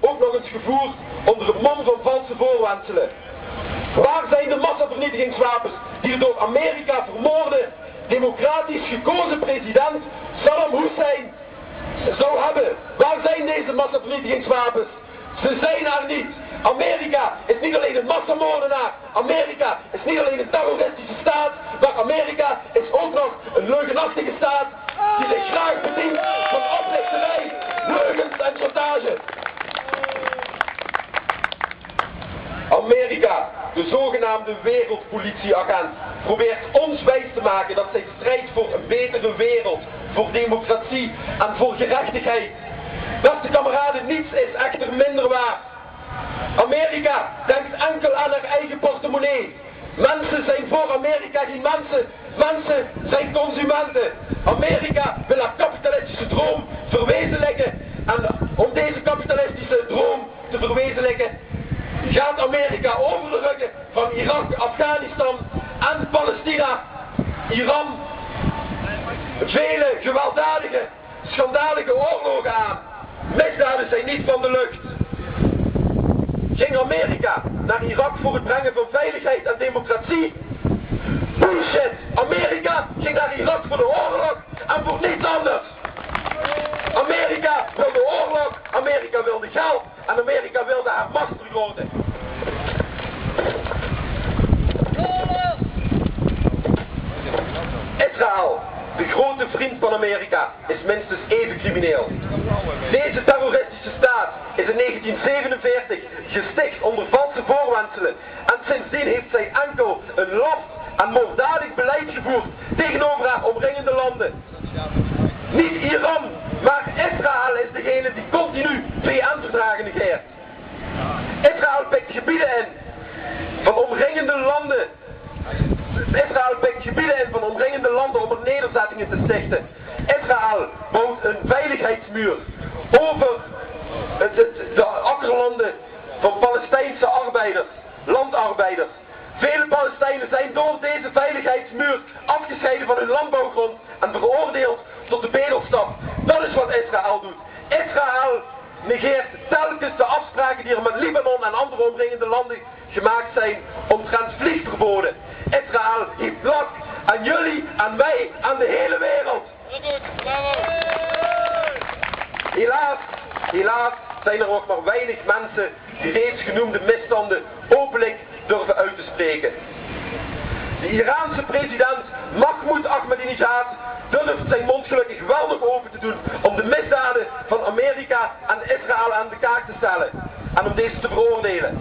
ook nog eens gevoerd onder het mom van valse voorwendselen. Waar zijn de massavernietigingswapens die door Amerika vermoorde, democratisch gekozen president Saddam Hussein zou hebben? Waar zijn deze massavernietigingswapens? Ze zijn er niet. Amerika is niet alleen een massamoordenaar. Amerika is niet alleen een terroristische staat. Maar Amerika is ook nog een leugenachtige staat die zich graag bedient van oplichterij, leugens en chantage. Amerika, de zogenaamde wereldpolitieagent, probeert ons wijs te maken dat zij strijdt voor een betere wereld, voor democratie en voor gerechtigheid. Beste kameraden, niets is echter minder waar. Amerika denkt enkel aan haar eigen portemonnee. Mensen zijn voor Amerika geen mensen. Mensen zijn consumenten. Amerika wil haar kapitalistische droom verwezenlijken. En om deze kapitalistische droom te verwezenlijken gaat Amerika over de ruggen van Irak, Afghanistan en Palestina, Iran, vele gewelddadige, schandalige oorlogen aan. Misdaden zijn niet van de lucht. Ging Amerika naar Irak voor het brengen van veiligheid en democratie? Bullshit! Amerika ging naar Irak voor de oorlog en voor niets anders. Amerika wilde oorlog, Amerika wilde geld en Amerika wilde haar macht Israël, de grote vriend van Amerika, is minstens even crimineel. Deze terroristische staat is in 1947 gesticht onder valse voorwendselen en sindsdien heeft zij enkel een laf en moorddadig beleid gevoerd tegenover haar omringende landen. Niet Iran, maar Israël is degene die continu VN-verdragen negeert. Gebieden in van omringende landen. Israël pikt gebieden in van omringende landen om er nederzettingen te stichten. Israël bouwt een veiligheidsmuur over de akkerlanden van Palestijnse arbeiders, landarbeiders. Vele Palestijnen zijn door deze veiligheidsmuur afgescheiden van hun landbouwgrond en veroordeeld tot de bedelstap. Dat is wat Israël doet. Israël negeert telkens de afspraken die er met Libanon en andere omringende landen gemaakt zijn omtrent vliegverboden. Israël heeft lak aan jullie, aan mij, aan de hele wereld. Helaas, helaas zijn er ook maar weinig mensen die reeds genoemde misstanden openlijk durven uit te spreken. De Iraanse president Mahmoud Ahmadinejad durft zijn mond gelukkig wel nog open te doen om de misdaden van Amerika en Israël aan de kaak te stellen en om deze te veroordelen.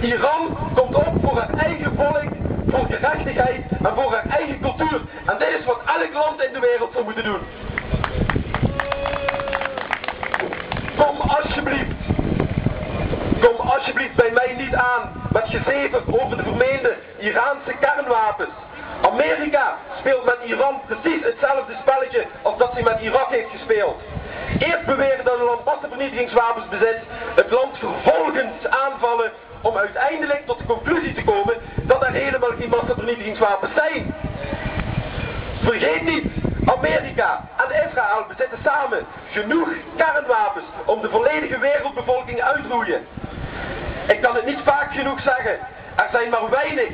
Iran komt op voor haar eigen volk, voor gerechtigheid en voor haar eigen cultuur. En dit is wat elk land in de wereld zou moeten doen. Kom alsjeblieft. Kom alsjeblieft bij mij niet aan met gezever over de vermeende Iraanse kernwapens. Amerika speelt met Iran precies hetzelfde spelletje als dat ze met Irak heeft gespeeld. Eerst beweren dat een land massavernietigingswapens bezit, het land vervolgens aanvallen om uiteindelijk tot de conclusie te komen dat er helemaal geen massavernietigingswapens zijn. Vergeet niet, Amerika en Israël bezitten samen genoeg kernwapens om de volledige wereldbevolking uit te roeien. Ik kan het niet vaak genoeg zeggen. Er zijn maar weinig,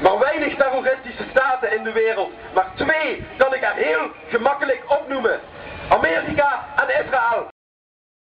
maar weinig terroristische staten in de wereld. Maar twee kan ik er heel gemakkelijk opnoemen. Amerika en Israël.